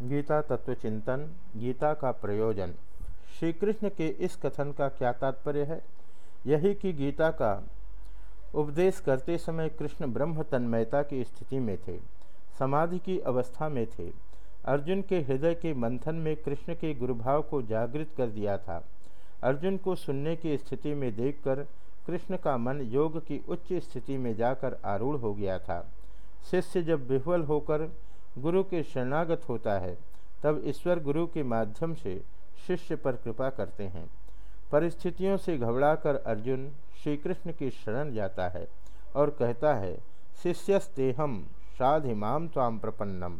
गीता तत्व चिंतन, गीता का प्रयोजन। श्री कृष्ण के इस कथन का क्या तात्पर्य है? यही कि गीता का उपदेश करते समय कृष्ण ब्रह्म तन्मयता की स्थिति में थे, समाधि की अवस्था में थे। अर्जुन के हृदय के मंथन में कृष्ण के गुरुभाव को जागृत कर दिया था। अर्जुन को सुनने की स्थिति में देखकर कृष्ण का मन योग की उच्च स्थिति में जाकर आरूढ़ हो गया था। शिष्य जब विह्वल होकर गुरु के शरणागत होता है, तब ईश्वर गुरु के माध्यम से शिष्य पर कृपा करते हैं। परिस्थितियों से घबराकर अर्जुन श्री कृष्ण की शरण जाता है और कहता है, शिष्यस्तेहम साधिमाम ताम प्रपन्नम।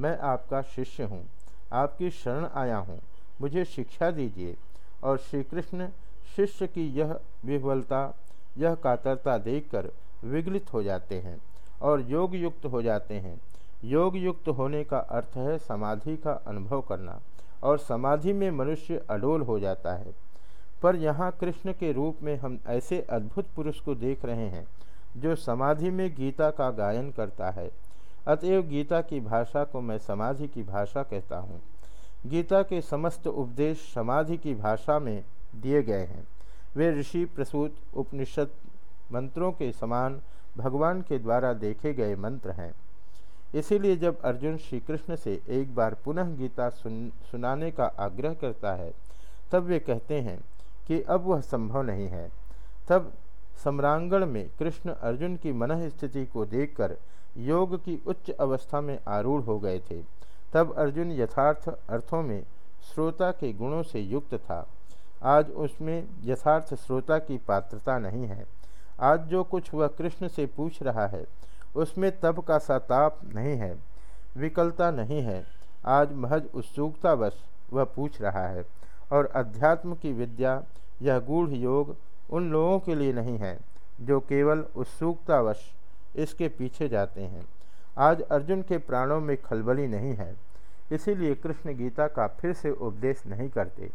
मैं आपका शिष्य हूँ, आपकी शरण आया हूँ, मुझे शिक्षा दीजिए। और श्री कृष्ण शिष्य की यह विह्वलता, यह कातरता देखकर विगलित हो जाते हैं और योग युक्त हो जाते हैं। योग युक्त होने का अर्थ है समाधि का अनुभव करना, और समाधि में मनुष्य अडोल हो जाता है। पर यहाँ कृष्ण के रूप में हम ऐसे अद्भुत पुरुष को देख रहे हैं, जो समाधि में गीता का गायन करता है। अतएव गीता की भाषा को मैं समाधि की भाषा कहता हूँ। गीता के समस्त उपदेश समाधि की भाषा में दिए गए हैं। वे ऋषि, प्रसूत, उपनिषद मंत्रों के समान भगवान के द्वारा देखे गए मंत्र हैं। इसीलिए जब अर्जुन श्री कृष्ण से एक बार पुनः गीता सुन, सुनाने का आग्रह करता है, तब वे कहते हैं कि अब वह संभव नहीं है। तब सम्रांगण में कृष्ण अर्जुन की मन स्थिति को देखकर योग की उच्च अवस्था में आरूढ़ हो गए थे। तब अर्जुन यथार्थ अर्थों में श्रोता के गुणों से युक्त था। आज उसमें यथार्थ श्रोता की पात्रता नहीं है। आज जो कुछ वह कृष्ण से पूछ रहा है उसमें तब का सताप नहीं है, विकलता नहीं है। आज महज उत्सुकतावश वह पूछ रहा है। और अध्यात्म की विद्या, यह गूढ़ योग उन लोगों के लिए नहीं है, जो केवल उत्सुकतावश इसके पीछे जाते हैं। आज अर्जुन के प्राणों में खलबली नहीं है, इसीलिए कृष्ण गीता का फिर से उपदेश नहीं करते।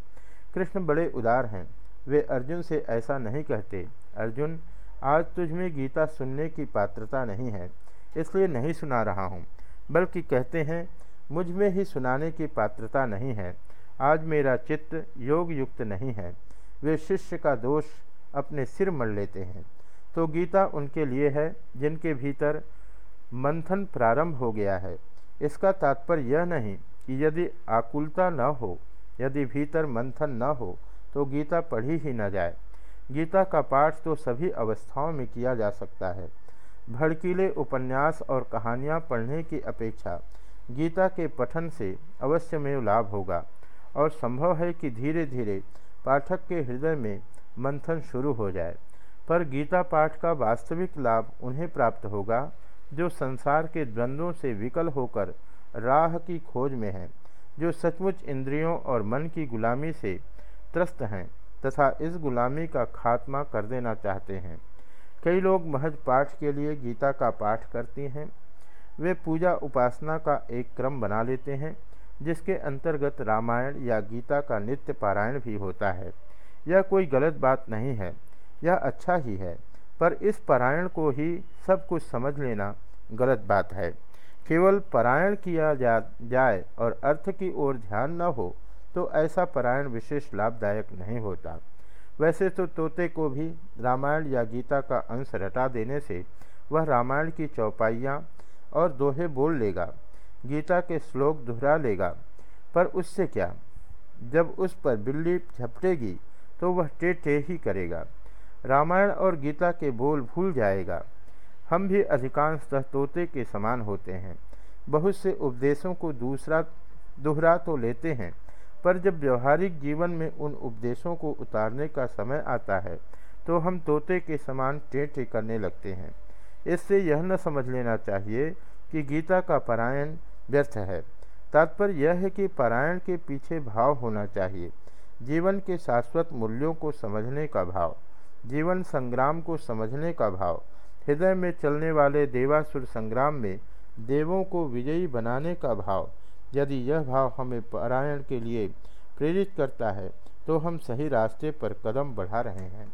कृष्ण बड़े उदार हैं, वे अर्जुन से ऐसा नहीं कहते, अर्जुन आज तुझ में गीता सुनने की पात्रता नहीं है, इसलिए नहीं सुना रहा हूँ। बल्कि कहते हैं, मुझमें ही सुनाने की पात्रता नहीं है। आज मेरा चित्त योग युक्त नहीं है। वे शिष्य का दोष अपने सिर मर लेते हैं। तो गीता उनके लिए है, जिनके भीतर मंथन प्रारंभ हो गया है। इसका तात्पर्य यह नहीं कि यदि आकुलता न हो, यदि भीतर मंथन न हो तो गीता पढ़ी ही न जाए। गीता का पाठ तो सभी अवस्थाओं में किया जा सकता है। भड़कीले उपन्यास और कहानियाँ पढ़ने की अपेक्षा गीता के पठन से अवश्य में लाभ होगा और संभव है कि धीरे धीरे पाठक के हृदय में मंथन शुरू हो जाए। पर गीता पाठ का वास्तविक लाभ उन्हें प्राप्त होगा, जो संसार के द्वंद्वों से विकल होकर राह की खोज में हैं, जो सचमुच इंद्रियों और मन की गुलामी से त्रस्त हैं। तथा इस गुलामी का खात्मा कर देना चाहते हैं। कई लोग महज पाठ के लिए गीता का पाठ करती हैं। वे पूजा उपासना का एक क्रम बना लेते हैं, जिसके अंतर्गत रामायण या गीता का नित्य पारायण भी होता है। यह कोई गलत बात नहीं है, यह अच्छा ही है, पर इस पारायण को ही सब कुछ समझ लेना गलत बात है। केवल पारायण किया जा, जाए और अर्थ की ओर ध्यान न हो तो ऐसा पारायण विशेष लाभदायक नहीं होता। वैसे तो तोते को भी रामायण या गीता का अंश रटा देने से वह रामायण की चौपाइयाँ और दोहे बोल लेगा, गीता के श्लोक दोहरा लेगा। पर उससे क्या? जब उस पर बिल्ली झपटेगी तो वह टे टे ही करेगा। रामायण और गीता के बोल भूल जाएगा। हम भी अधिकांशतः तोते के समान होते हैं। बहुत से उपदेशों को दूसरा, दोहरा तो लेते हैं। पर जब व्यवहारिक जीवन में उन उपदेशों को उतारने का समय आता है तो हम तोते के समान टेटे करने लगते हैं। इससे यह न समझ लेना चाहिए कि गीता का पारायण व्यर्थ है। तात्पर्य यह है कि पारायण के पीछे भाव होना चाहिए। जीवन के शाश्वत मूल्यों को समझने का भाव, जीवन संग्राम को समझने का भाव, हृदय में चलने वाले देवासुर संग्राम में देवों को विजयी बनाने का भाव यदि यह भाव हमें पारायण के लिए प्रेरित करता है तो हम सही रास्ते पर कदम बढ़ा रहे हैं।